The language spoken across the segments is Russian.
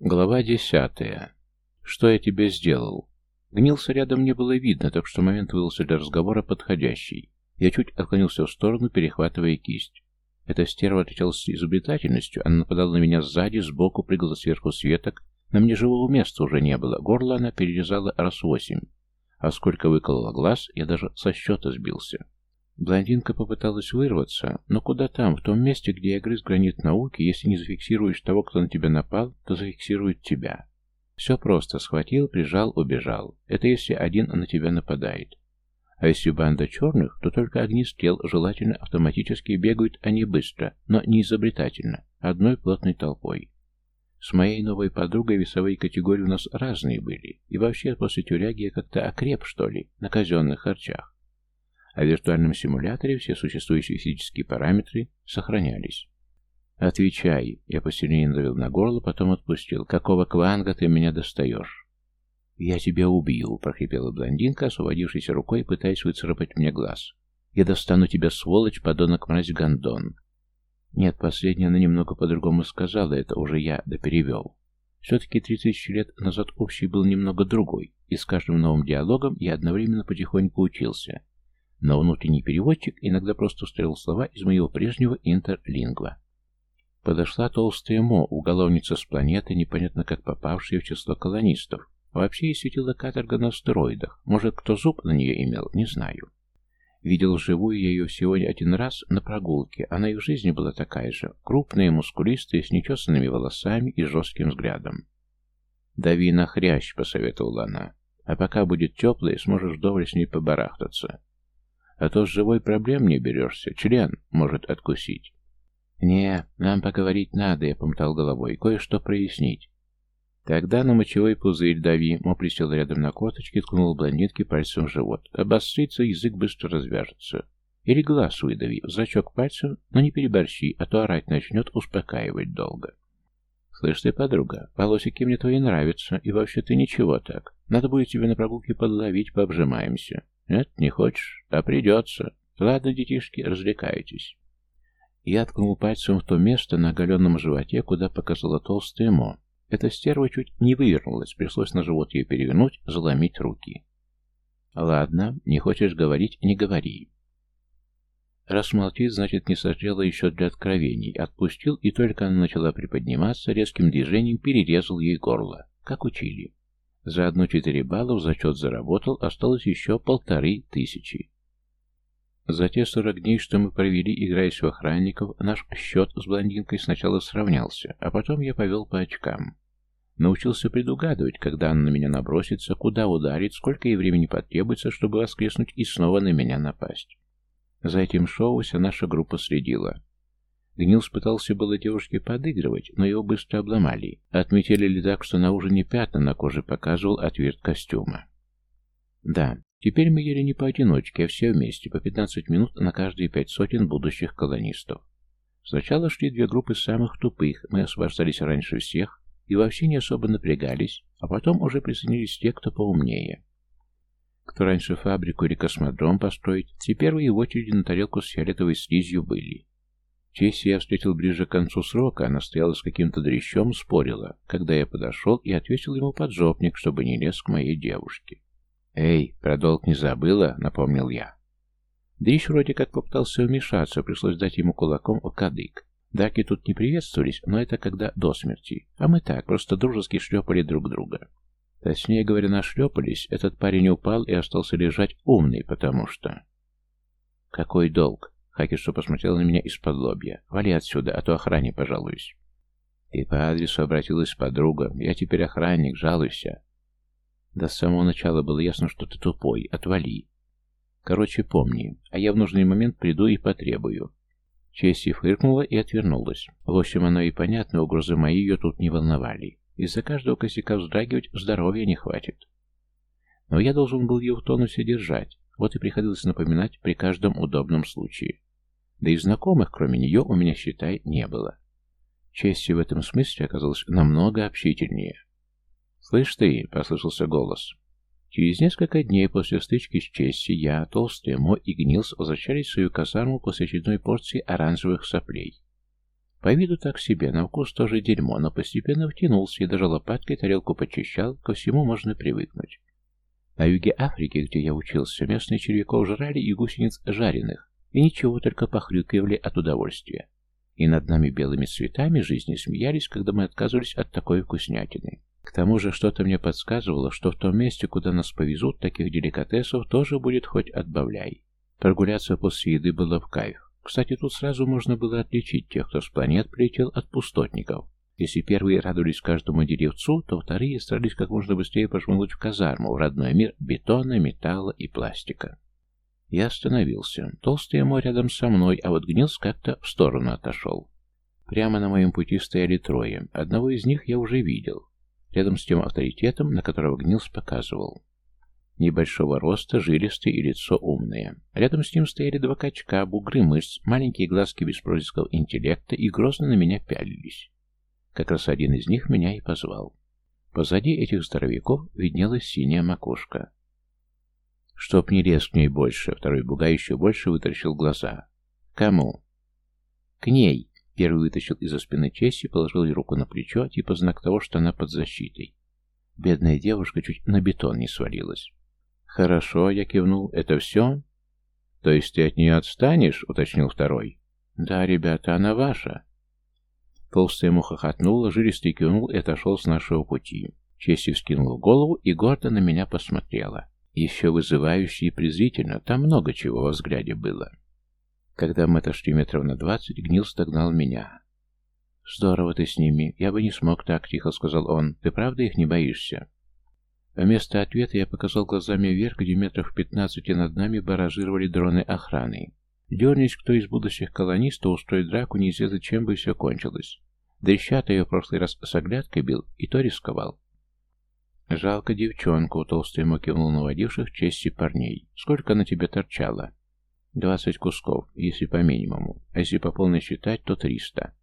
Глава десятая. Что я тебе сделал? Гнилса рядом не было видно, так что момент выдался для разговора подходящий. Я чуть отклонился в сторону, перехватывая кисть. Эта стерва отличалась изобретательностью, она нападала на меня сзади, сбоку, прыгала сверху с веток. На мне живого места уже не было, горло она перерезала раз восемь. А сколько выколола глаз, я даже со счета сбился. Блондинка попыталась вырваться, но куда там, в том месте, где я грыз гранит науки, если не зафиксируешь того, кто на тебя напал, то зафиксирует тебя. Все просто, схватил, прижал, убежал. Это если один на тебя нападает. А если банда черных, то только огнестрел желательно автоматически бегают они быстро, но не изобретательно, одной плотной толпой. С моей новой подругой весовые категории у нас разные были, и вообще после тюряги я как-то окреп, что ли, на казенных харчах а в виртуальном симуляторе все существующие физические параметры сохранялись. «Отвечай!» Я посильнее надавил на горло, потом отпустил. «Какого кванга ты меня достаешь?» «Я тебя убью!» — прохрипела блондинка, освободившейся рукой, пытаясь выцарапать мне глаз. «Я достану тебя, сволочь, подонок, мразь, гондон!» Нет, последняя она немного по-другому сказала, это уже я доперевел. Все-таки три тысячи лет назад общий был немного другой, и с каждым новым диалогом я одновременно потихоньку учился — но внутренний переводчик иногда просто устроил слова из моего прежнего интерлингва. Подошла толстая Мо, уголовница с планеты, непонятно как попавшая в число колонистов. Вообще ей светила каторга на стероидах. Может, кто зуб на нее имел, не знаю. Видел живую я ее всего один раз на прогулке. Она и в жизни была такая же. Крупная, мускулистая, с нечесанными волосами и жестким взглядом. «Дави на хрящ», — посоветовала она. «А пока будет теплый, сможешь вдоволь с ней побарахтаться. А то с живой проблем не берешься. Член может откусить. «Не, нам поговорить надо», — я помотал головой. «Кое-что прояснить». «Тогда на мочевой пузырь дави», — Мо присел рядом на корточке, ткнул блондинке пальцем в живот. «Обострится, язык быстро развяжется. Или глаз выдави, в зрачок пальцем, но не переборщи, а то орать начнет, успокаивать долго». «Слышь ты, подруга, полосики мне твои нравятся, и вообще ты ничего так. Надо будет тебе на прогулке подловить, пообжимаемся». «Нет, не хочешь? А придется. Ладно, детишки, развлекайтесь». Я ткнул пальцем в то место на оголенном животе, куда показала толстая Мо. Эта стерва чуть не вывернулась, пришлось на живот ее перевернуть, заломить руки. «Ладно, не хочешь говорить, не говори». Раз молчит, значит, не созрела еще для откровений. Отпустил, и только она начала приподниматься, резким движением перерезал ей горло, как учили. Заодно четыре балла в зачет заработал, осталось еще полторы тысячи. За те сорок дней, что мы провели, играясь в охранников, наш счет с блондинкой сначала сравнялся, а потом я повел по очкам. Научился предугадывать, когда она на меня набросится, куда ударит, сколько ей времени потребуется, чтобы воскреснуть и снова на меня напасть. За этим шоу вся наша группа следила. Гнилс пытался было девушке подыгрывать, но его быстро обломали. Отметили ли так, что на ужине пятна на коже показывал отверт костюма. Да, теперь мы ели не поодиночке, а все вместе, по 15 минут на каждые пять сотен будущих колонистов. Сначала шли две группы самых тупых, мы освобождались раньше всех и вообще не особо напрягались, а потом уже присоединились те, кто поумнее. Кто раньше фабрику или космодром построить, те первые в очереди на тарелку с фиолетовой слизью были. Честь я встретил ближе к концу срока, она стояла с каким-то дрещом, спорила, когда я подошел и ответил ему поджопник, чтобы не лез к моей девушке. «Эй, про долг не забыла?» — напомнил я. Дрищ вроде как попытался вмешаться, пришлось дать ему кулаком в кадык. Даки тут не приветствовались, но это когда до смерти. А мы так, просто дружески шлепали друг друга. Точнее говоря, нашлепались, этот парень упал и остался лежать умный, потому что... Какой долг? Хакерша посмотрела на меня из-под лобья. «Вали отсюда, а то охране пожалуюсь». И по адресу обратилась подруга. «Я теперь охранник, жалуйся». Да с самого начала было ясно, что ты тупой. Отвали. Короче, помни. А я в нужный момент приду и потребую. Чесси фыркнула и отвернулась. В общем, оно и понятно, угрозы мои ее тут не волновали. Из-за каждого косяка вздрагивать здоровья не хватит. Но я должен был ее в тонусе держать. Вот и приходилось напоминать при каждом удобном случае. Да и знакомых, кроме нее, у меня, считай, не было. Чести в этом смысле оказалась намного общительнее. «Слышь ты!» — послышался голос. Через несколько дней после стычки с Чести я, Толстый, Мо и Гнилс возвращались в свою казарму после очередной порции оранжевых соплей. По виду так себе, на вкус тоже дерьмо, но постепенно втянулся и даже лопаткой тарелку почищал, ко всему можно привыкнуть. На юге Африки, где я учился, местные червяков жрали и гусениц жареных, и ничего, только похрюкивали от удовольствия. И над нами белыми цветами жизни смеялись, когда мы отказывались от такой вкуснятины. К тому же что-то мне подсказывало, что в том месте, куда нас повезут, таких деликатесов тоже будет хоть отбавляй. Прогуляться после еды было в кайф. Кстати, тут сразу можно было отличить тех, кто с планет прилетел от пустотников. Если первые радовались каждому деревцу, то вторые старались как можно быстрее пошмыгнуть в казарму, в родной мир бетона, металла и пластика. Я остановился. Толстый море рядом со мной, а вот Гнилс как-то в сторону отошел. Прямо на моем пути стояли трое. Одного из них я уже видел. Рядом с тем авторитетом, на которого Гнилс показывал. Небольшого роста, жилистый и лицо умное. Рядом с ним стояли два качка, бугры мышц, маленькие глазки без проблесков интеллекта и грозно на меня пялились. Как раз один из них меня и позвал. Позади этих здоровяков виднелась синяя макушка. Чтоб не лез к ней больше, второй бугай еще больше вытащил глаза. Кому? К ней. Первый вытащил из-за спины Чесси, положил ей руку на плечо, типа знак того, что она под защитой. Бедная девушка чуть на бетон не свалилась. «Хорошо», — я кивнул. «Это все?» «То есть ты от нее отстанешь?» — уточнил второй. «Да, ребята, она ваша». Толстая ему хохотнула, жилистый кивнул и отошел с нашего пути. Честь вскинула голову и гордо на меня посмотрела. Еще вызывающе и презрительно, там много чего во взгляде было. Когда мы отошли метров на двадцать, Гнил стогнал меня. «Здорово ты с ними. Я бы не смог так», — тихо сказал он. «Ты правда их не боишься?» Вместо ответа я показал глазами вверх, где метров пятнадцати над нами баражировали дроны охраны. Дернись кто из будущих колонистов устроить драку, неизвестно чем бы все кончилось. Дрещата ее в прошлый раз с оглядкой бил, и то рисковал. «Жалко девчонку», — толстый ему кивнул наводивших чести парней. «Сколько на тебе торчало?» «Двадцать кусков, если по минимуму. А если по полной считать, то триста».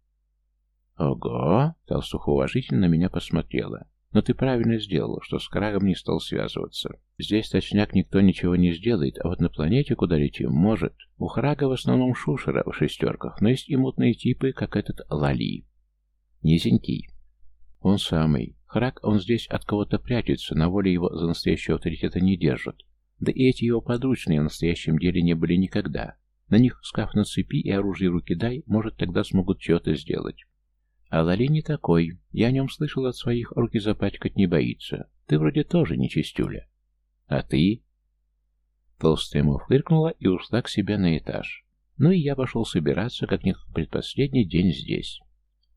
«Ого!» — толстуха уважительно меня посмотрела. Но ты правильно сделал, что с Крагом не стал связываться. Здесь точняк никто ничего не сделает, а вот на планете, куда летим, может. У Храга в основном шушера в шестерках, но есть и мутные типы, как этот Лали. Низенький. Он самый. Храг, он здесь от кого-то прячется, на воле его за настоящего авторитета не держат. Да и эти его подручные в настоящем деле не были никогда. На них скаф на цепи и оружие руки дай, может, тогда смогут что-то сделать. А Лали не такой. Я о нем слышал от своих, руки запачкать не боится. Ты вроде тоже не чистюля. А ты? Толстая ему фыркнула и ушла к себе на этаж. Ну и я пошел собираться, как не предпоследний день здесь.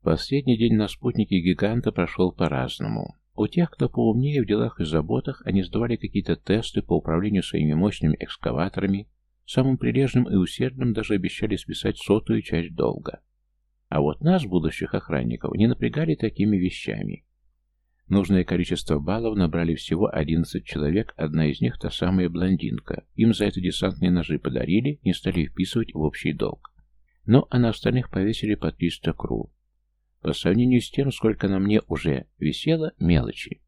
Последний день на спутнике гиганта прошел по-разному. У тех, кто поумнее в делах и заботах, они сдавали какие-то тесты по управлению своими мощными экскаваторами, самым прилежным и усердным даже обещали списать сотую часть долга. А вот нас, будущих охранников, не напрягали такими вещами. Нужное количество баллов набрали всего 11 человек, одна из них та самая блондинка. Им за это десантные ножи подарили, не стали вписывать в общий долг. Ну, а на остальных повесили по 300 кру. По сравнению с тем, сколько на мне уже висело, мелочи.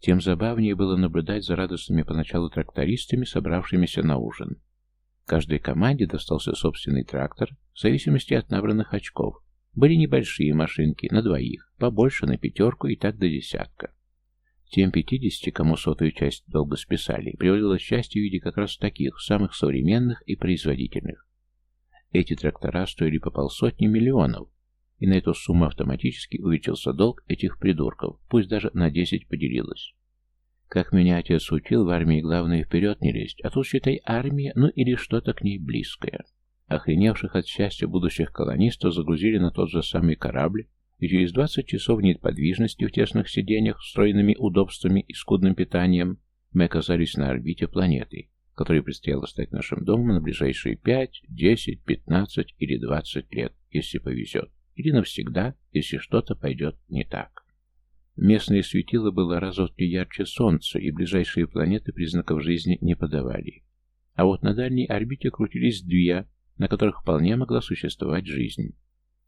Тем забавнее было наблюдать за радостными поначалу трактористами, собравшимися на ужин. Каждой команде достался собственный трактор, в зависимости от набранных очков, были небольшие машинки, на двоих, побольше на пятерку и так до десятка. Тем пятидесяти, кому сотую часть долго списали, привалило счастье в виде как раз таких, самых современных и производительных. Эти трактора стоили по полсотни миллионов, и на эту сумму автоматически увеличился долг этих придурков, пусть даже на десять поделилось. Как меня отец учил, в армии главное вперед не лезть, а тут, считай, армия, ну или что-то к ней близкое. Охреневших от счастья будущих колонистов загрузили на тот же самый корабль, и через 20 часов неподвижности в тесных сиденьях, встроенными удобствами и скудным питанием, мы оказались на орбите планеты, которой предстояло стать нашим домом на ближайшие 5, 10, 15 или 20 лет, если повезет, или навсегда, если что-то пойдет не так. Местное светило было раза в три ярче Солнца, и ближайшие планеты признаков жизни не подавали. А вот на дальней орбите крутились две, на которых вполне могла существовать жизнь.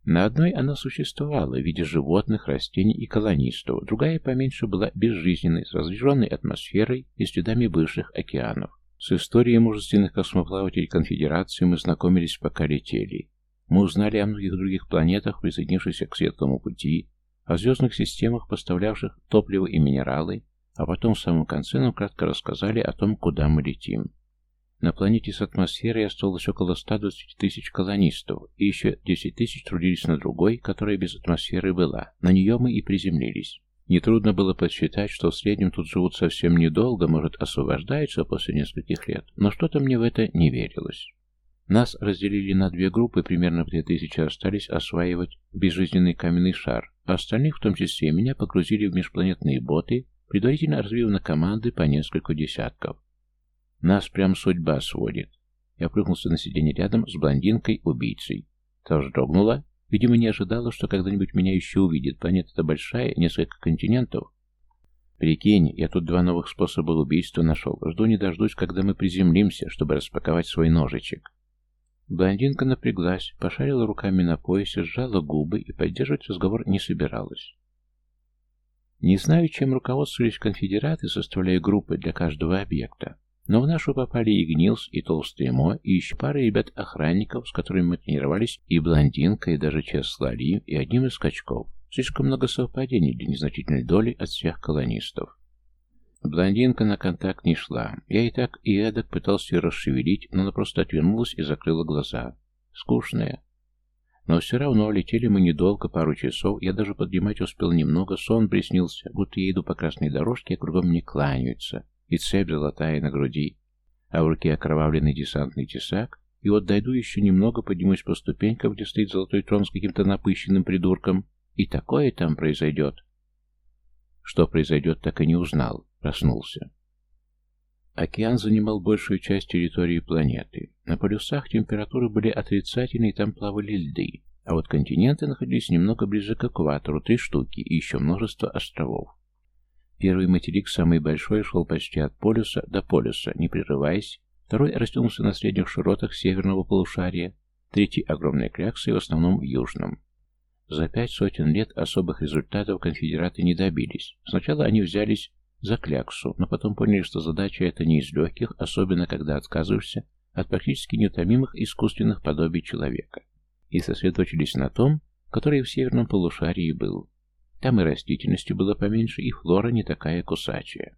На одной она существовала в виде животных, растений и колонистов, другая поменьше была безжизненной, с разреженной атмосферой и следами бывших океанов. С историей мужественных космоплавателей Конфедерации мы знакомились, пока летели. Мы узнали о многих других планетах, присоединившихся к светлому пути, о звездных системах, поставлявших топливо и минералы, а потом в самом конце нам кратко рассказали о том, куда мы летим. На планете с атмосферой осталось около 120 тысяч колонистов, и еще 10 тысяч трудились на другой, которая без атмосферы была. На нее мы и приземлились. Нетрудно было подсчитать, что в среднем тут живут совсем недолго, может, освобождаются после нескольких лет, но что-то мне в это не верилось. Нас разделили на две группы, примерно две тысячи остались осваивать безжизненный каменный шар, а остальных, в том числе и меня, погрузили в межпланетные боты, предварительно развив на команды по несколько десятков. Нас прям судьба сводит. Я прыгнулся на сиденье рядом с блондинкой-убийцей. Та вздрогнула. Видимо, не ожидала, что когда-нибудь меня еще увидит. Планета-то большая, несколько континентов. Прикинь, я тут два новых способа убийства нашел. Жду не дождусь, когда мы приземлимся, чтобы распаковать свой ножичек. Блондинка напряглась, пошарила руками на поясе, сжала губы и поддерживать разговор не собиралась. Не знаю, чем руководствовались конфедераты, составляя группы для каждого объекта. Но в нашу попали и Гнилс, и Толстый Мо, и еще пара ребят-охранников, с которыми мы тренировались, и блондинка, и даже Чес Лали, и одним из скачков. Слишком много совпадений для незначительной доли от всех колонистов. Блондинка на контакт не шла. Я и так, и эдак пытался ее расшевелить, но она просто отвернулась и закрыла глаза. Скучная. Но все равно летели мы недолго, пару часов. Я даже поднимать успел немного, сон приснился, будто я иду по красной дорожке, а кругом мне кланяются и цепь золотая на груди, а в руке окровавленный десантный тесак, и вот дойду еще немного, поднимусь по ступенькам, где стоит золотой трон с каким-то напыщенным придурком, и такое там произойдет. Что произойдет, так и не узнал, проснулся. Океан занимал большую часть территории планеты. На полюсах температуры были отрицательные, там плавали льды, а вот континенты находились немного ближе к экватору, три штуки, и еще множество островов. Первый материк, самый большой, шел почти от полюса до полюса, не прерываясь. Второй растянулся на средних широтах северного полушария. Третий — огромная клякса, и в основном в южном. За пять сотен лет особых результатов конфедераты не добились. Сначала они взялись за кляксу, но потом поняли, что задача эта не из легких, особенно когда отказываешься от практически неутомимых искусственных подобий человека. И сосредоточились на том, который в северном полушарии был. Там и растительности было поменьше, и флора не такая кусачая.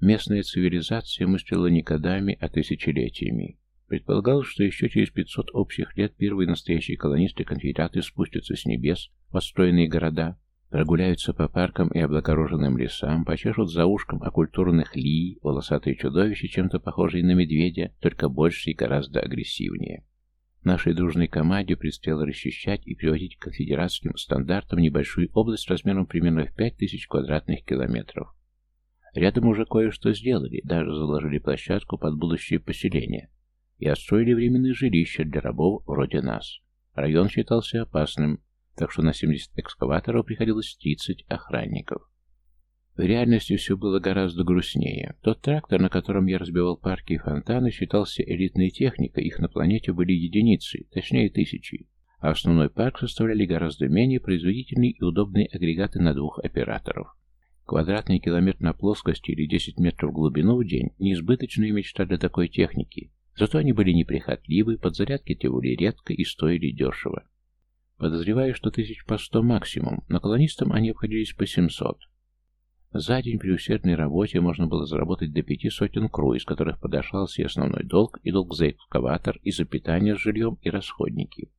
Местная цивилизация мыслила не годами, а тысячелетиями. Предполагалось, что еще через 500 общих лет первые настоящие колонисты-конфедераты спустятся с небес в отстроенные города, прогуляются по паркам и облагороженным лесам, почешут за ушком оккультурных лий, волосатые чудовища, чем-то похожие на медведя, только больше и гораздо агрессивнее. Нашей дружной команде предстояло расчищать и приводить к конфедератским стандартам небольшую область размером примерно в 5000 квадратных километров. Рядом уже кое-что сделали, даже заложили площадку под будущее поселение и отстроили временные жилища для рабов вроде нас. Район считался опасным, так что на 70 экскаваторов приходилось 30 охранников. В реальности все было гораздо грустнее. Тот трактор, на котором я разбивал парки и фонтаны, считался элитной техникой, их на планете были единицы, точнее тысячи, а основной парк составляли гораздо менее производительные и удобные агрегаты на двух операторов. Квадратный километр на плоскости или 10 метров в глубину в день – неизбыточная мечта для такой техники, зато они были неприхотливы, подзарядки те были редко и стоили дешево. Подозреваю, что тысяч по сто максимум, но колонистам они обходились по 700. За день при усердной работе можно было заработать до пяти сотен кру, из которых подошался и основной долг, и долг за экскаватор, и за питание с жильем, и расходники.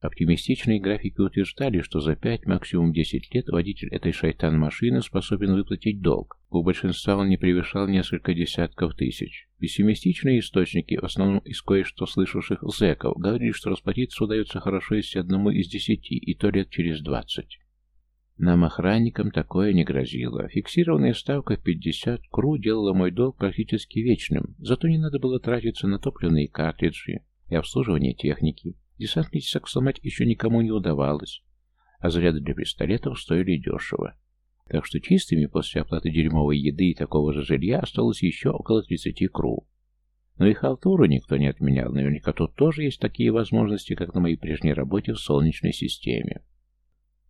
Оптимистичные графики утверждали, что за пять, максимум десять лет водитель этой шайтан-машины способен выплатить долг. У большинства он не превышал несколько десятков тысяч. Пессимистичные источники, в основном из кое-что слышавших зэков, говорили, что расплатиться удается хорошо если одному из десяти, и то лет через двадцать. Нам, охранникам, такое не грозило. Фиксированная ставка в 50 кру делала мой долг практически вечным, зато не надо было тратиться на топливные картриджи и обслуживание техники. Десантный тесак сломать еще никому не удавалось, а заряды для пистолетов стоили дешево. Так что чистыми после оплаты дерьмовой еды и такого же жилья осталось еще около 30 кру. Но и халтуру никто не отменял, наверняка тут тоже есть такие возможности, как на моей прежней работе в Солнечной системе.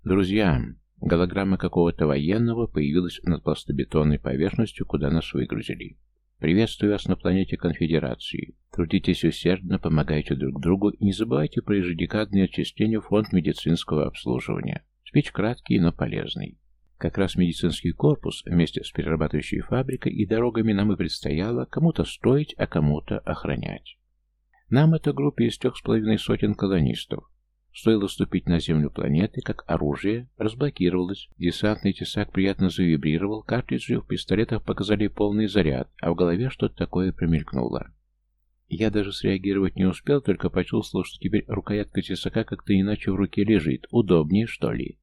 Друзья, Голограмма какого-то военного появилась над пластобетонной поверхностью, куда нас выгрузили. «Приветствую вас на планете Конфедерации. Трудитесь усердно, помогайте друг другу и не забывайте про ежедекадные отчисления в фонд медицинского обслуживания. Спич краткий, но полезный. Как раз медицинский корпус вместе с перерабатывающей фабрикой и дорогами нам и предстояло кому-то строить, а кому-то охранять. Нам эта группа из трех с половиной сотен колонистов. Стоило ступить на землю планеты, как оружие разблокировалось, десантный тесак приятно завибрировал, картриджи в пистолетах показали полный заряд, а в голове что-то такое промелькнуло. Я даже среагировать не успел, только почувствовал, что теперь рукоятка тесака как-то иначе в руке лежит, удобнее, что ли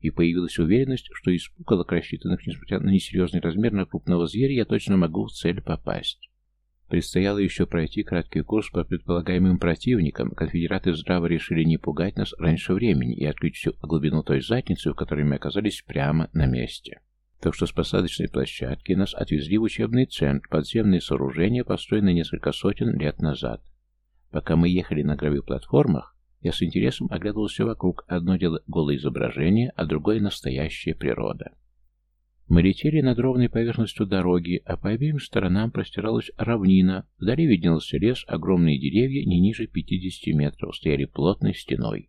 и появилась уверенность, что из пуколок, рассчитанных, несмотря на несерьезный размер на крупного зверя, я точно могу в цель попасть. Предстояло еще пройти краткий курс по предполагаемым противникам. Конфедераты здраво решили не пугать нас раньше времени и открыть всю глубину той задницы, в которой мы оказались прямо на месте. Так что с посадочной площадки нас отвезли в учебный центр, подземные сооружения, построенные несколько сотен лет назад. Пока мы ехали на гравиплатформах, я с интересом оглядывался вокруг. Одно дело голое изображение, а другое настоящая природа. Мы летели над ровной поверхностью дороги, а по обеим сторонам простиралась равнина. Вдали виднелся лес, огромные деревья не ниже 50 метров стояли плотной стеной.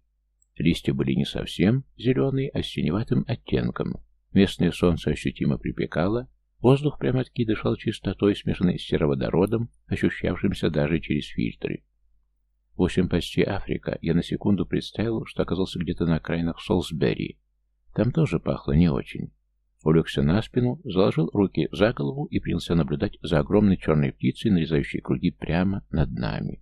Листья были не совсем зеленые, а с синеватым оттенком. Местное солнце ощутимо припекало, воздух прямо-таки дышал чистотой, смешанной с сероводородом, ощущавшимся даже через фильтры. В общем, почти Африка. Я на секунду представил, что оказался где-то на окраинах Солсбери. Там тоже пахло не очень. Улегся на спину, заложил руки за голову и принялся наблюдать за огромной черной птицей, нарезающей круги прямо над нами.